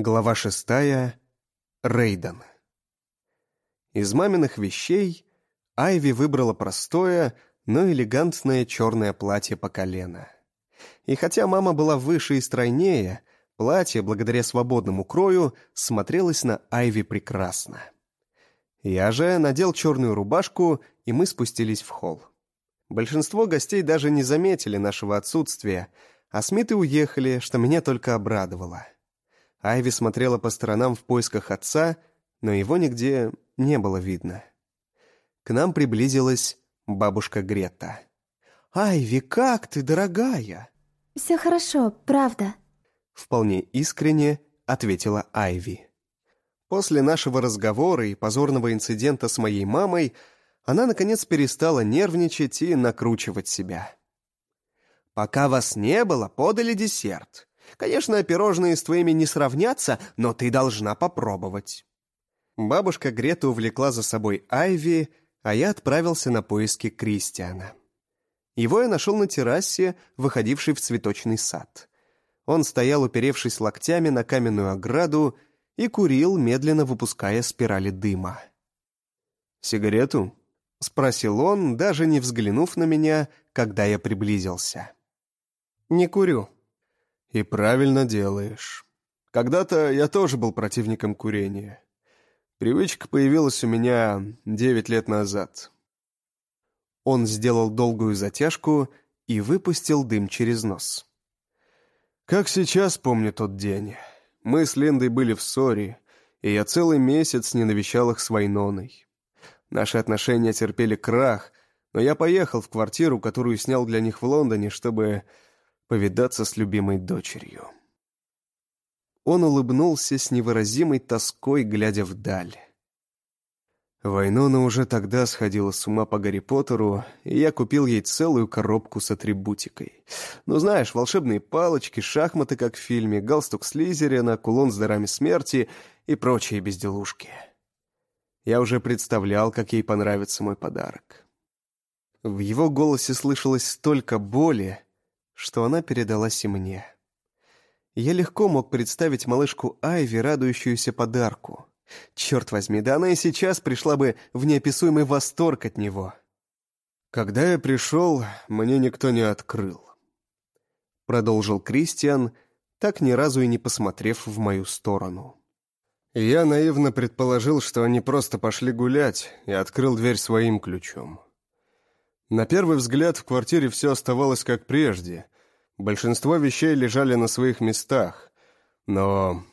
Глава шестая. Рейден. Из маминых вещей Айви выбрала простое, но элегантное черное платье по колено. И хотя мама была выше и стройнее, платье, благодаря свободному крою, смотрелось на Айви прекрасно. Я же надел черную рубашку, и мы спустились в холл. Большинство гостей даже не заметили нашего отсутствия, а Смиты уехали, что меня только обрадовало. Айви смотрела по сторонам в поисках отца, но его нигде не было видно. К нам приблизилась бабушка Грета. «Айви, как ты, дорогая?» «Все хорошо, правда», — вполне искренне ответила Айви. После нашего разговора и позорного инцидента с моей мамой она, наконец, перестала нервничать и накручивать себя. «Пока вас не было, подали десерт. Конечно, пирожные с твоими не сравнятся, но ты должна попробовать». Бабушка Грета увлекла за собой Айви, а я отправился на поиски Кристиана. Его я нашел на террасе, выходившей в цветочный сад. Он стоял, уперевшись локтями на каменную ограду, и курил, медленно выпуская спирали дыма. «Сигарету?» — спросил он, даже не взглянув на меня, когда я приблизился. «Не курю». «И правильно делаешь. Когда-то я тоже был противником курения. Привычка появилась у меня девять лет назад». Он сделал долгую затяжку и выпустил дым через нос. «Как сейчас помню тот день». Мы с Лендой были в ссоре, и я целый месяц не навещал их с Вайноной. Наши отношения терпели крах, но я поехал в квартиру, которую снял для них в Лондоне, чтобы повидаться с любимой дочерью. Он улыбнулся с невыразимой тоской, глядя вдаль. Вайнона уже тогда сходила с ума по Гарри Поттеру, и я купил ей целую коробку с атрибутикой. Ну, знаешь, волшебные палочки, шахматы, как в фильме, галстук Слизерина, кулон с дарами смерти и прочие безделушки. Я уже представлял, как ей понравится мой подарок. В его голосе слышалось столько боли, что она передалась и мне. Я легко мог представить малышку Айви, радующуюся подарку — Черт возьми, да она и сейчас пришла бы в неописуемый восторг от него. «Когда я пришел, мне никто не открыл», — продолжил Кристиан, так ни разу и не посмотрев в мою сторону. Я наивно предположил, что они просто пошли гулять, и открыл дверь своим ключом. На первый взгляд в квартире все оставалось как прежде. Большинство вещей лежали на своих местах, но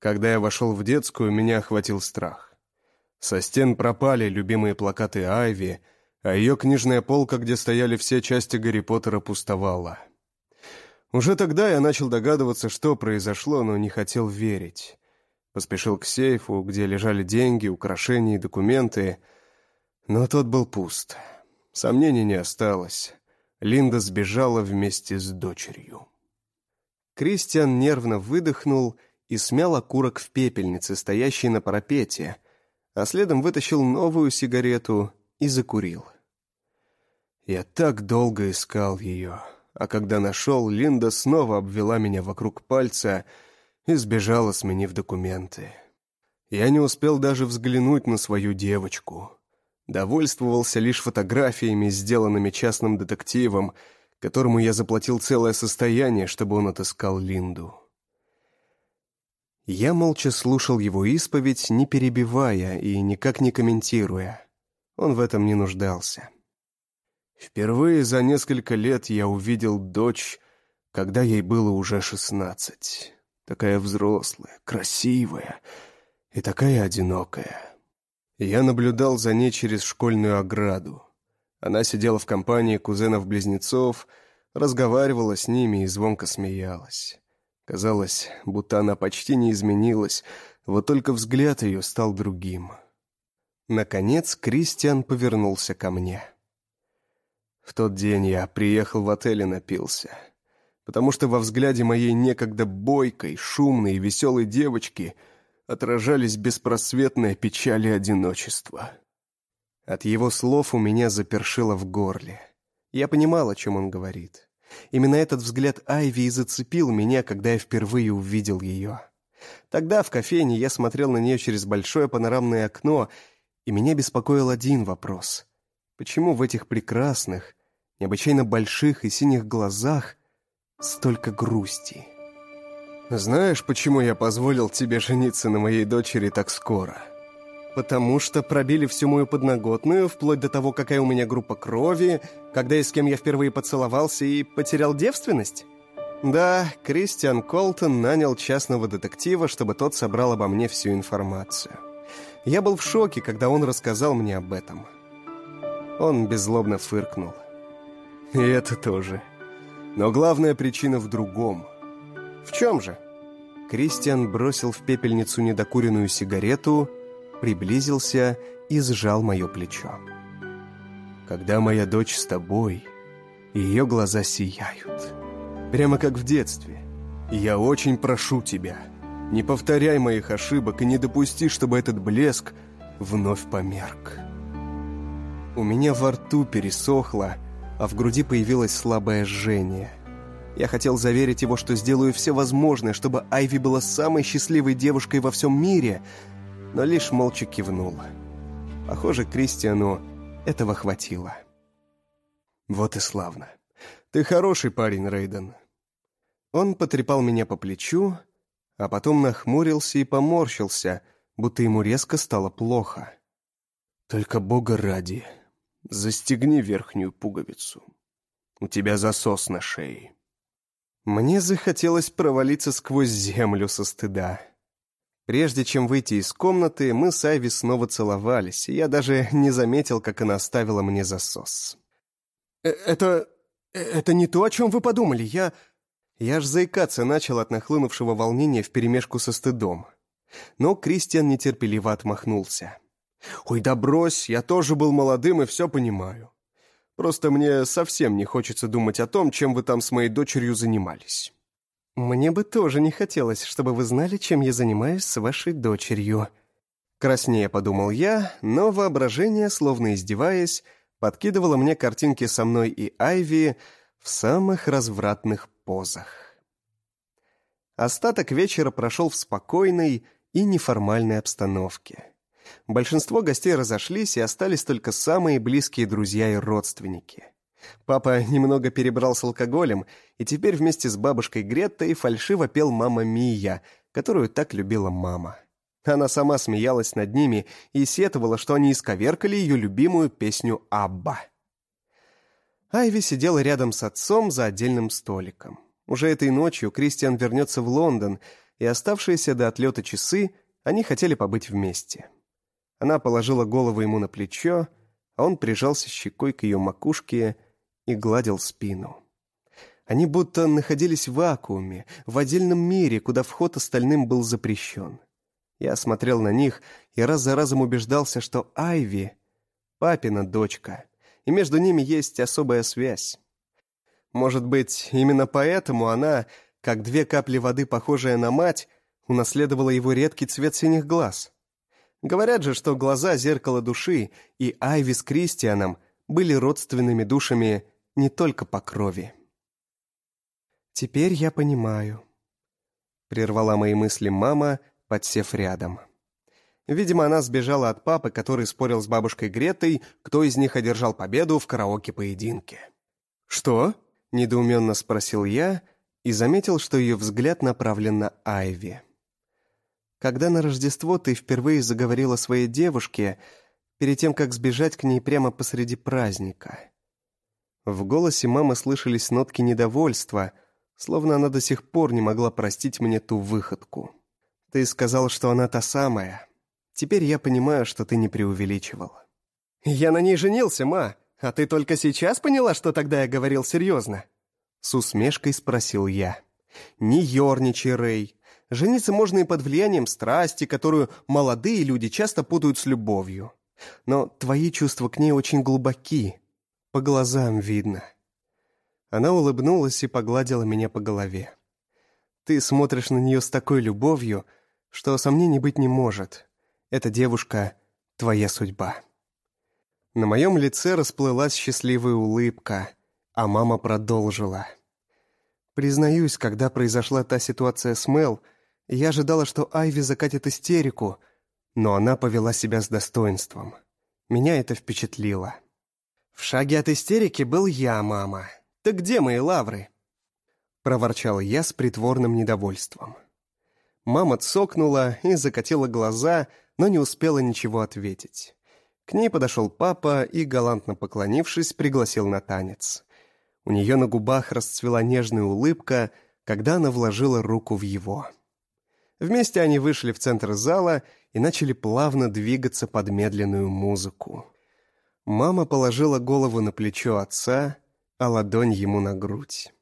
когда я вошел в детскую, меня охватил страх. Со стен пропали любимые плакаты Айви, а ее книжная полка, где стояли все части Гарри Поттера, пустовала. Уже тогда я начал догадываться, что произошло, но не хотел верить. Поспешил к сейфу, где лежали деньги, украшения и документы, но тот был пуст. Сомнений не осталось. Линда сбежала вместе с дочерью. Кристиан нервно выдохнул и смял окурок в пепельнице, стоящей на парапете, а следом вытащил новую сигарету и закурил. Я так долго искал ее, а когда нашел, Линда снова обвела меня вокруг пальца и сбежала, сменив документы. Я не успел даже взглянуть на свою девочку. Довольствовался лишь фотографиями, сделанными частным детективом, которому я заплатил целое состояние, чтобы он отыскал Линду. Я молча слушал его исповедь, не перебивая и никак не комментируя. Он в этом не нуждался. Впервые за несколько лет я увидел дочь, когда ей было уже шестнадцать. Такая взрослая, красивая и такая одинокая. Я наблюдал за ней через школьную ограду. Она сидела в компании кузенов-близнецов, разговаривала с ними и звонко смеялась. Казалось, будто она почти не изменилась, вот только взгляд ее стал другим. Наконец Кристиан повернулся ко мне. В тот день я приехал в отель и напился, потому что во взгляде моей некогда бойкой, шумной и веселой девочки отражались беспросветная печаль и одиночество. От его слов у меня запершило в горле. Я понимал, о чем он говорит. Именно этот взгляд Айви и зацепил меня, когда я впервые увидел ее. Тогда в кофейне я смотрел на нее через большое панорамное окно, и меня беспокоил один вопрос. Почему в этих прекрасных, необычайно больших и синих глазах столько грусти? Знаешь, почему я позволил тебе жениться на моей дочери так скоро? Потому что пробили всю мою подноготную, вплоть до того, какая у меня группа крови, когда и с кем я впервые поцеловался и потерял девственность? Да, Кристиан Колтон нанял частного детектива, чтобы тот собрал обо мне всю информацию. Я был в шоке, когда он рассказал мне об этом. Он беззлобно фыркнул. И это тоже. Но главная причина в другом. В чем же? Кристиан бросил в пепельницу недокуренную сигарету, приблизился и сжал мое плечо. Когда моя дочь с тобой, ее глаза сияют. Прямо как в детстве. Я очень прошу тебя, не повторяй моих ошибок и не допусти, чтобы этот блеск вновь померк. У меня во рту пересохло, а в груди появилось слабое жжение. Я хотел заверить его, что сделаю все возможное, чтобы Айви была самой счастливой девушкой во всем мире, но лишь молча кивнул. Похоже, Кристиану этого хватило. Вот и славно. Ты хороший парень, Рейден. Он потрепал меня по плечу, а потом нахмурился и поморщился, будто ему резко стало плохо. «Только Бога ради, застегни верхнюю пуговицу. У тебя засос на шее». Мне захотелось провалиться сквозь землю со стыда. Прежде чем выйти из комнаты, мы с Айви снова целовались, и я даже не заметил, как она оставила мне засос. «Э, «Это... это не то, о чем вы подумали. Я...» Я ж заикаться начал от нахлынувшего волнения вперемешку со стыдом. Но Кристиан нетерпеливо отмахнулся. «Ой, да брось, я тоже был молодым и все понимаю. Просто мне совсем не хочется думать о том, чем вы там с моей дочерью занимались». «Мне бы тоже не хотелось, чтобы вы знали, чем я занимаюсь с вашей дочерью». Краснее подумал я, но воображение, словно издеваясь, подкидывало мне картинки со мной и Айви в самых развратных позах. Остаток вечера прошел в спокойной и неформальной обстановке. Большинство гостей разошлись, и остались только самые близкие друзья и родственники. Папа немного перебрал с алкоголем, и теперь вместе с бабушкой Греттой фальшиво пел «Мама Мия», которую так любила мама. Она сама смеялась над ними и сетовала, что они исковеркали ее любимую песню «Абба». Айви сидела рядом с отцом за отдельным столиком. Уже этой ночью Кристиан вернется в Лондон, и оставшиеся до отлета часы они хотели побыть вместе. Она положила голову ему на плечо, а он прижался щекой к ее макушке и гладил спину. Они будто находились в вакууме, в отдельном мире, куда вход остальным был запрещен. Я смотрел на них и раз за разом убеждался, что Айви — папина дочка, и между ними есть особая связь. Может быть, именно поэтому она, как две капли воды, похожая на мать, унаследовала его редкий цвет синих глаз. Говорят же, что глаза — зеркало души, и Айви с Кристианом были родственными душами не только по крови. «Теперь я понимаю», — прервала мои мысли мама, подсев рядом. Видимо, она сбежала от папы, который спорил с бабушкой Гретой, кто из них одержал победу в караоке-поединке. «Что?» Недоуменно спросил я и заметил, что ее взгляд направлен на Айви. «Когда на Рождество ты впервые заговорила своей девушке, перед тем, как сбежать к ней прямо посреди праздника?» В голосе мамы слышались нотки недовольства, словно она до сих пор не могла простить мне ту выходку. «Ты сказал, что она та самая. Теперь я понимаю, что ты не преувеличивал». «Я на ней женился, ма!» «А ты только сейчас поняла, что тогда я говорил серьезно?» С усмешкой спросил я. «Не ерничай, Рэй. Жениться можно и под влиянием страсти, которую молодые люди часто путают с любовью. Но твои чувства к ней очень глубоки. По глазам видно». Она улыбнулась и погладила меня по голове. «Ты смотришь на нее с такой любовью, что сомнений быть не может. Эта девушка — твоя судьба». На моем лице расплылась счастливая улыбка, а мама продолжила. Признаюсь, когда произошла та ситуация с Мел, Я ожидала, что Айви закатит истерику, но она повела себя с достоинством. Меня это впечатлило. «В шаге от истерики был я, мама. Так где мои лавры?» Проворчал я с притворным недовольством. Мама цокнула и закатила глаза, но не успела ничего ответить. К ней подошел папа и, галантно поклонившись, пригласил на танец. У нее на губах расцвела нежная улыбка, когда она вложила руку в его. Вместе они вышли в центр зала и начали плавно двигаться под медленную музыку. Мама положила голову на плечо отца, а ладонь ему на грудь.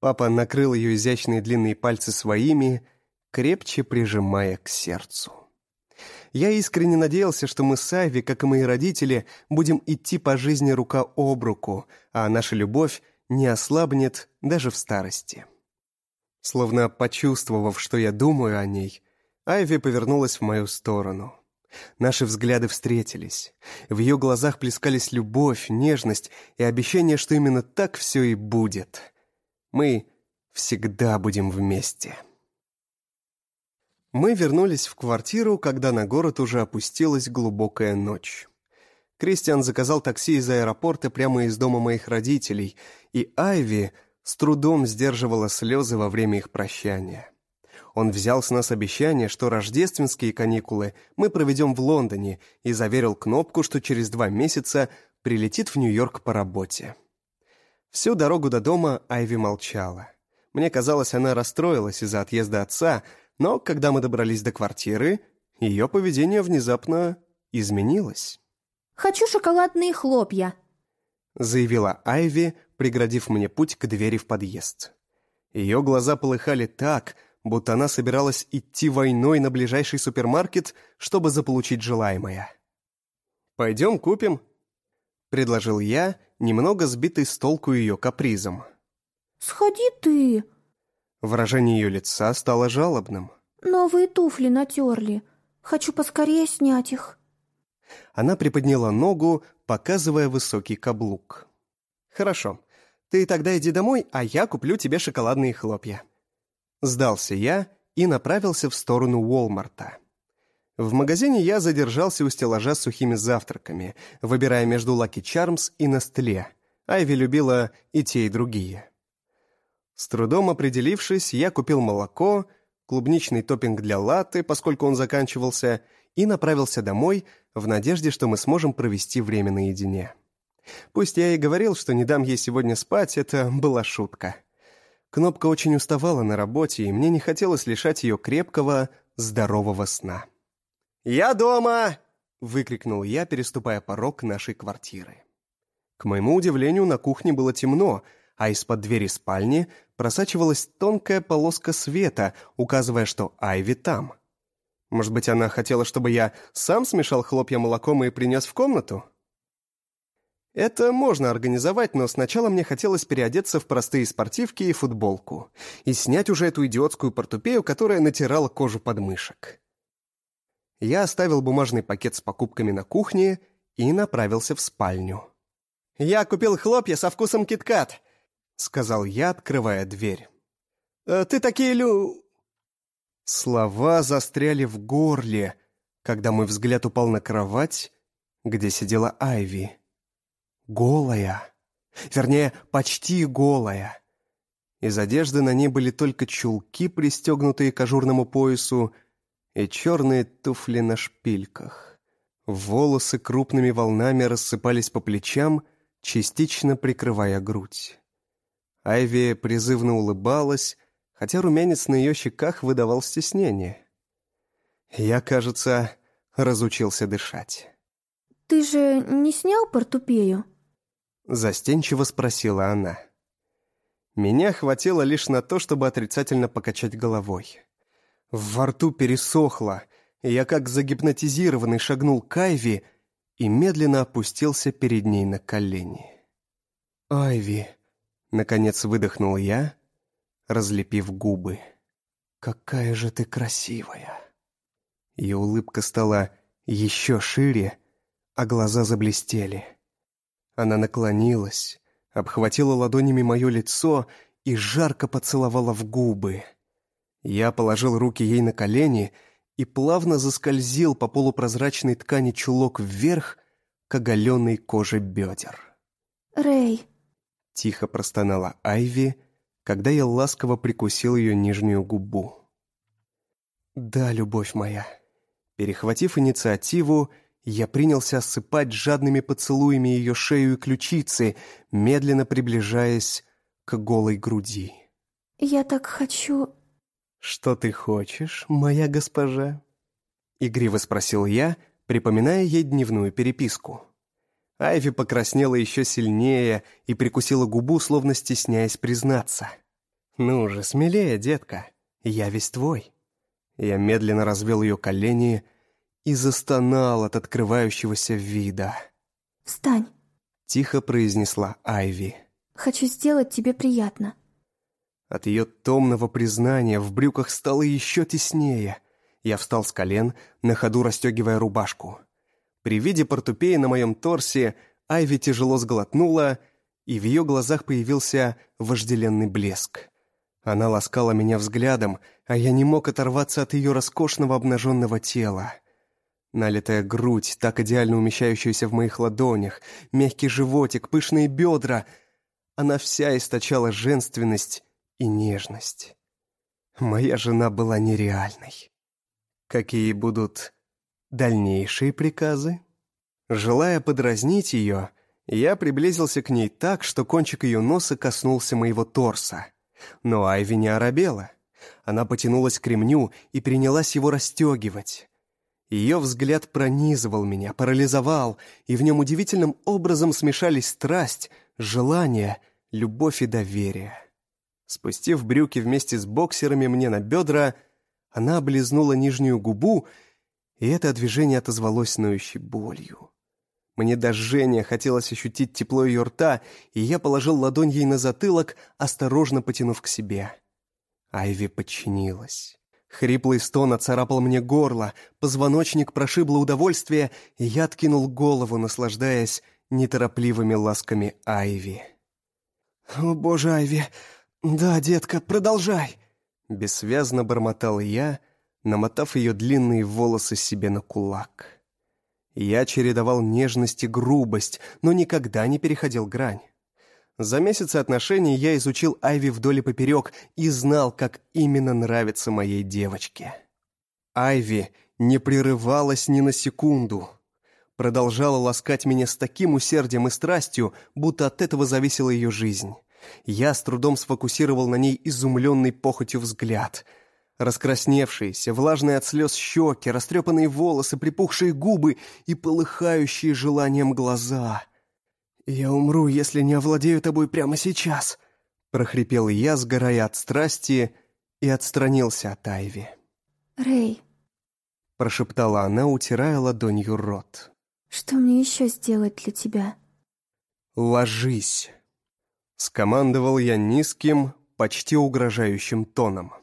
Папа накрыл ее изящные длинные пальцы своими, крепче прижимая к сердцу. Я искренне надеялся, что мы с Айви, как и мои родители, будем идти по жизни рука об руку, а наша любовь не ослабнет даже в старости. Словно почувствовав, что я думаю о ней, Айви повернулась в мою сторону. Наши взгляды встретились. В ее глазах плескались любовь, нежность и обещание, что именно так все и будет. Мы всегда будем вместе. Мы вернулись в квартиру, когда на город уже опустилась глубокая ночь. Кристиан заказал такси из аэропорта прямо из дома моих родителей, и Айви с трудом сдерживала слезы во время их прощания. Он взял с нас обещание, что рождественские каникулы мы проведем в Лондоне, и заверил Кнопку, что через два месяца прилетит в Нью-Йорк по работе. Всю дорогу до дома Айви молчала. Мне казалось, она расстроилась из-за отъезда отца, но когда мы добрались до квартиры, ее поведение внезапно изменилось. «Хочу шоколадные хлопья», — заявила Айви, преградив мне путь к двери в подъезд. Ее глаза полыхали так, будто она собиралась идти войной на ближайший супермаркет, чтобы заполучить желаемое. «Пойдем купим», — предложил я, немного сбитый с толку ее капризом. «Сходи ты», Выражение ее лица стало жалобным. «Новые туфли натерли. Хочу поскорее снять их». Она приподняла ногу, показывая высокий каблук. «Хорошо. Ты тогда иди домой, а я куплю тебе шоколадные хлопья». Сдался я и направился в сторону Уолмарта. В магазине я задержался у стеллажа с сухими завтраками, выбирая между Лаки Чармс и Настле. Айви любила и те, и другие. С трудом определившись, я купил молоко, клубничный топпинг для латте, поскольку он заканчивался, и направился домой в надежде, что мы сможем провести время наедине. Пусть я и говорил, что не дам ей сегодня спать, это была шутка. Кнопка очень уставала на работе, и мне не хотелось лишать ее крепкого, здорового сна. «Я дома!» — выкрикнул я, переступая порог нашей квартиры. К моему удивлению, на кухне было темно, а из-под двери спальни просачивалась тонкая полоска света, указывая, что Айви там. Может быть, она хотела, чтобы я сам смешал хлопья молоком и принес в комнату? Это можно организовать, но сначала мне хотелось переодеться в простые спортивки и футболку и снять уже эту идиотскую портупею, которая натирала кожу подмышек. Я оставил бумажный пакет с покупками на кухне и направился в спальню. «Я купил хлопья со вкусом киткат сказал я, открывая дверь. «Э, «Ты такие лю...» Слова застряли в горле, когда мой взгляд упал на кровать, где сидела Айви. Голая. Вернее, почти голая. Из одежды на ней были только чулки, пристегнутые к ажурному поясу, и черные туфли на шпильках. Волосы крупными волнами рассыпались по плечам, частично прикрывая грудь. Айви призывно улыбалась, хотя румянец на ее щеках выдавал стеснение. Я, кажется, разучился дышать. «Ты же не снял портупею?» Застенчиво спросила она. Меня хватило лишь на то, чтобы отрицательно покачать головой. Во рту пересохло, и я как загипнотизированный шагнул к Айви и медленно опустился перед ней на колени. «Айви», Наконец выдохнул я, разлепив губы. «Какая же ты красивая!» Ее улыбка стала еще шире, а глаза заблестели. Она наклонилась, обхватила ладонями мое лицо и жарко поцеловала в губы. Я положил руки ей на колени и плавно заскользил по полупрозрачной ткани чулок вверх к оголенной коже бедер. Рэй, Тихо простонала Айви, когда я ласково прикусил ее нижнюю губу. «Да, любовь моя». Перехватив инициативу, я принялся осыпать жадными поцелуями ее шею и ключицы, медленно приближаясь к голой груди. я так хочу... «Что ты хочешь, моя госпожа?» Игриво спросил я, припоминая ей дневную переписку. Айви покраснела еще сильнее и прикусила губу, словно стесняясь признаться. «Ну же, смелее, детка, я весь твой». Я медленно развел ее колени и застонал от открывающегося вида. Встань, Тихо произнесла Айви. хочу сделать тебе приятно. От ее томного признания в брюках стало еще теснее. Я встал с колен, на ходу расстегивая рубашку. При виде портупеи на моем торсе Айви тяжело сглотнула, и в ее глазах появился вожделенный блеск. Она ласкала меня взглядом, а я не мог оторваться от ее роскошного обнаженного тела. Налитая грудь, так идеально умещающаяся в моих ладонях, мягкий животик, пышные бедра. Она вся источала женственность и нежность. Моя жена была нереальной. Какие будут дальнейшие приказы? Желая подразнить ее, я приблизился к ней так, что кончик ее носа коснулся моего торса. Но Айви не оробела. Она потянулась к ремню и принялась его расстегивать. Ее взгляд пронизывал меня, парализовал, и в нем удивительным образом смешались страсть, желание, любовь и доверие. Спустив брюки вместе с боксерами мне на бедра, она облизнула нижнюю губу, и это движение отозвалось ноющей болью. Мне до жжения хотелось ощутить тепло ее рта, и я положил ладонь ей на затылок, осторожно потянув к себе. Айви подчинилась. Хриплый стон оцарапал мне горло, позвоночник прошибло удовольствие, и я откинул голову, наслаждаясь неторопливыми ласками Айви. «О, боже, Айви! Да, детка, продолжай!» Бессвязно бормотал я, намотав ее длинные волосы себе на кулак. Я чередовал нежность и грубость, но никогда не переходил грань. За месяцы отношений я изучил Айви вдоль и поперек и знал, как именно нравится моей девочке. Айви не прерывалась ни на секунду. Продолжала ласкать меня с таким усердием и страстью, будто от этого зависела ее жизнь. Я с трудом сфокусировал на ней изумленный похотью взгляд. Раскрасневшиеся, влажные от слез щеки, растрепанные волосы, припухшие губы и полыхающие желанием глаза. «Я умру, если не овладею тобой прямо сейчас», — прохрипел я, сгорая от страсти, и отстранился от Айви. Рэй, Прошептала она, утирая ладонью рот. что мне еще сделать для тебя? «Ложись!» Скомандовал я низким, почти угрожающим тоном.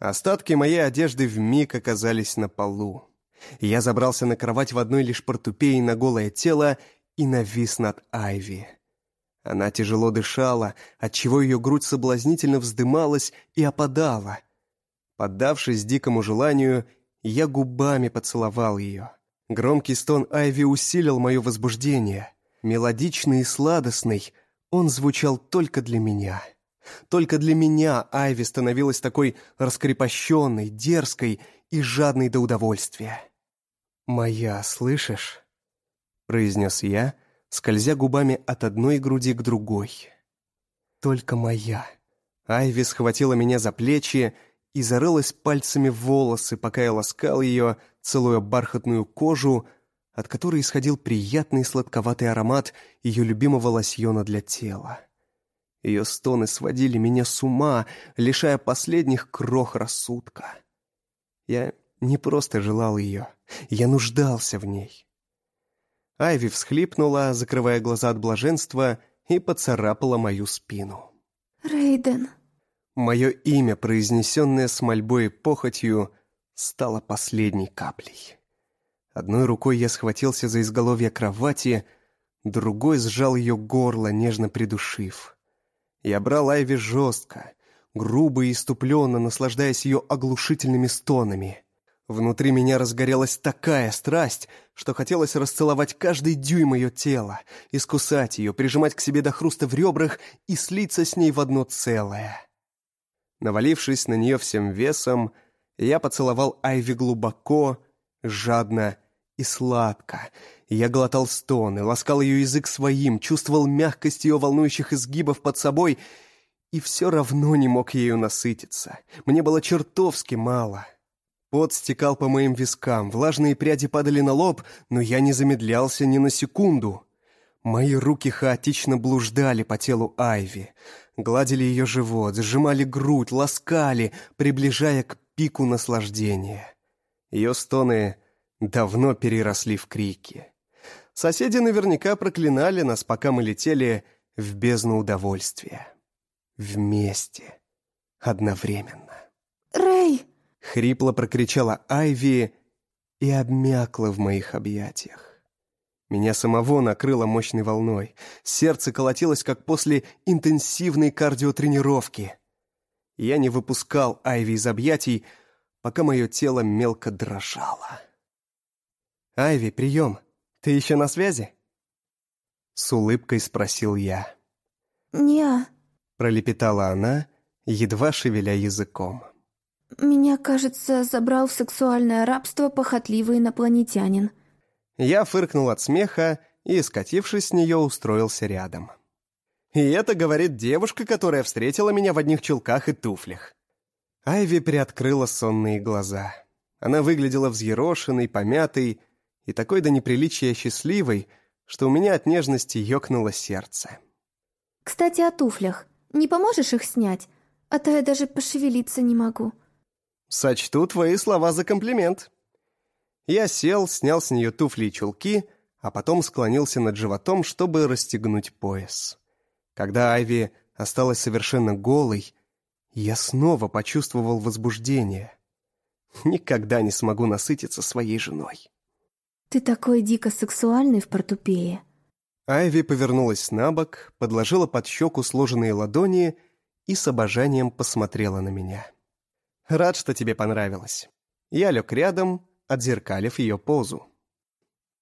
Остатки моей одежды вмиг оказались на полу. Я забрался на кровать в одной лишь портупее на голое тело и навис над Айви. Она тяжело дышала, отчего ее грудь соблазнительно вздымалась и опадала. Поддавшись дикому желанию, я губами поцеловал ее. Громкий стон Айви усилил мое возбуждение. Мелодичный и сладостный, он звучал только для меня. Только для меня Айви становилась такой раскрепощенной, дерзкой и жадной до удовольствия. «Моя, слышишь?» — произнес я, скользя губами от одной груди к другой. «Только моя». Айви схватила меня за плечи и зарылась пальцами в волосы, пока я ласкал ее, целуя бархатную кожу, от которой исходил приятный сладковатый аромат ее любимого лосьона для тела. Ее стоны сводили меня с ума, лишая последних крох рассудка. Я не просто желал ее, я нуждался в ней. Айви всхлипнула, закрывая глаза от блаженства, и поцарапала мою спину. Рейден, Мое имя, произнесенное с мольбой и похотью, стало последней каплей. Одной рукой я схватился за изголовье кровати, другой сжал ее горло, нежно придушив. Я брал Айви жестко, грубо и иступленно наслаждаясь ее оглушительными стонами. Внутри меня разгорелась такая страсть, что хотелось расцеловать каждый дюйм ее тела, искусать ее, прижимать к себе до хруста в ребрах и слиться с ней в одно целое. Навалившись на нее всем весом, я поцеловал Айви глубоко, жадно и сладко. Я глотал стоны, ласкал ее язык своим, чувствовал мягкость ее волнующих изгибов под собой и все равно не мог ею насытиться. Мне было чертовски мало. Пот стекал по моим вискам, влажные пряди падали на лоб, но я не замедлялся ни на секунду. Мои руки хаотично блуждали по телу Айви, гладили ее живот, сжимали грудь, ласкали, приближая к пику наслаждения. Ее стоны давно переросли в крики. Соседи наверняка проклинали нас, пока мы летели в бездну удовольствия. Вместе. Одновременно. Хрипло прокричала Айви и обмякла в моих объятиях. Меня самого накрыло мощной волной. Сердце колотилось, как после интенсивной кардиотренировки. Я не выпускал Айви из объятий, пока мое тело мелко дрожало. «Айви, прием. Ты еще на связи?» С улыбкой спросил я. «Не-а», пролепетала она, едва шевеля языком. Меня, кажется, забрал в сексуальное рабство похотливый инопланетянин. Я фыркнул от смеха и, скатившись с нее, устроился рядом. И это говорит девушка, которая встретила меня в одних чулках и туфлях. Айви приоткрыла сонные глаза. Она выглядела взъерошенной, помятой и такой до неприличия счастливой, что у меня от нежности ёкнуло сердце. «Кстати, о туфлях. Не поможешь их снять? А то я даже пошевелиться не могу». Сочту твои слова за комплимент. Я сел, снял с нее туфли и чулки, а потом склонился над животом, чтобы расстегнуть пояс. Когда Айви осталась совершенно голой, я снова почувствовал возбуждение. Никогда не смогу насытиться своей женой. «Ты такой дико сексуальный в портупее». Айви повернулась на бок, подложила под щеку сложенные ладони и с обожанием посмотрела на меня. Рад, что тебе понравилось. Я лег рядом, отзеркалив ее позу.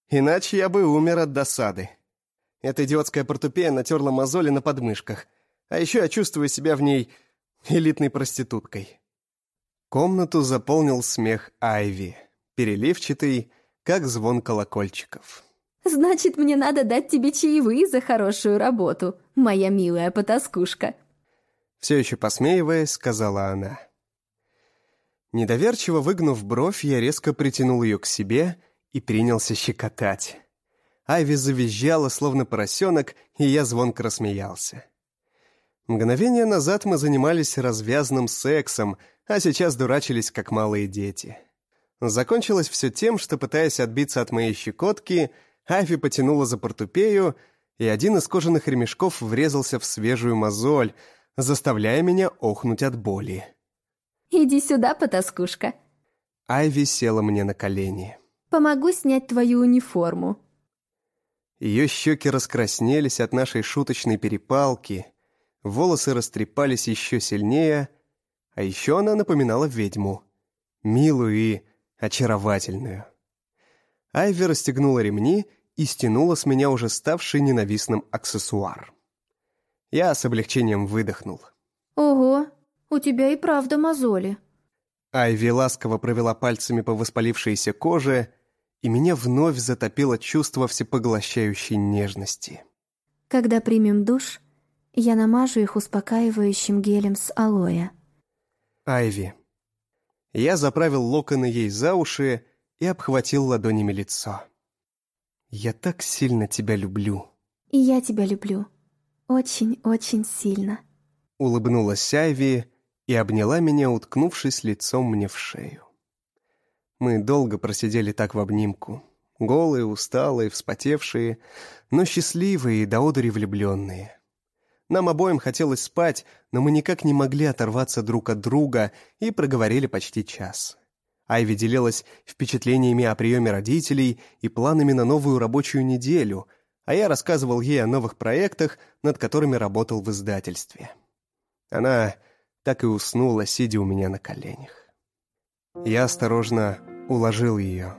Иначе я бы умер от досады. Эта идиотская портупея натерла мозоли на подмышках, а еще я чувствую себя в ней элитной проституткой. Комнату заполнил смех Айви, переливчатый, как звон колокольчиков. «Значит, мне надо дать тебе чаевые за хорошую работу, моя милая потаскушка». Все еще посмеиваясь, сказала она. Недоверчиво выгнув бровь, я резко притянул ее к себе и принялся щекотать. Айви завизжала, словно поросенок, и я звонко рассмеялся. Мгновение назад мы занимались развязным сексом, а сейчас дурачились, как малые дети. Закончилось все тем, что, пытаясь отбиться от моей щекотки, Айви потянула за портупею, и один из кожаных ремешков врезался в свежую мозоль, заставляя меня охнуть от боли. Иди сюда, потаскушка. Айви села мне на колени. Помогу снять твою униформу. Ее щеки раскраснелись от нашей шуточной перепалки, волосы растрепались еще сильнее, а еще она напоминала ведьму, милую и очаровательную. Айви расстегнула ремни и стянула с меня уже ставший ненавистным аксессуар. Я с облегчением выдохнул. Ого, у тебя и правда мозоли». Айви ласково провела пальцами по воспалившейся коже, и меня вновь затопило чувство всепоглощающей нежности. «Когда примем душ, я намажу их успокаивающим гелем с алоэ». «Айви». Я заправил локоны ей за уши и обхватил ладонями лицо. «Я так сильно тебя люблю». «И я тебя люблю. Очень-очень сильно». Улыбнулась Айви, и обняла меня, уткнувшись лицом мне в шею. Мы долго просидели так в обнимку, голые, усталые, вспотевшие, но счастливые и до одури влюбленные. Нам обоим хотелось спать, но мы никак не могли оторваться друг от друга и проговорили почти час. Айви делилась впечатлениями о приеме родителей и планами на новую рабочую неделю, а я рассказывал ей о новых проектах, над которыми работал в издательстве. Она так и уснула, сидя у меня на коленях. Я осторожно уложил ее.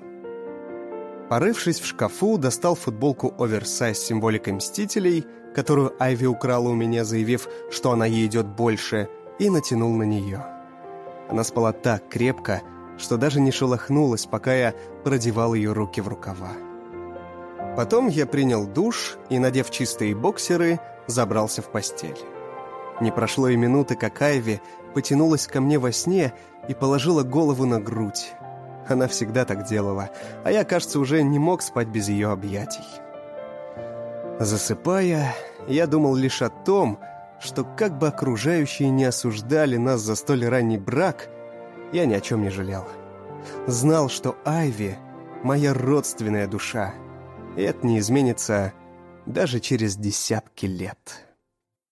Порывшись в шкафу, достал футболку оверсайз с символикой Мстителей, которую Айви украла у меня, заявив, что она ей идет больше, и натянул на нее. Она спала так крепко, что даже не шелохнулась, пока я продевал ее руки в рукава. Потом я принял душ и, надев чистые боксеры, забрался в постель. Не прошло и минуты, как Айви потянулась ко мне во сне и положила голову на грудь. Она всегда так делала, а я, кажется, уже не мог спать без ее объятий. Засыпая, я думал лишь о том, что как бы окружающие не осуждали нас за столь ранний брак, я ни о чем не жалел. Знал, что Айви — моя родственная душа, и это не изменится даже через десятки лет».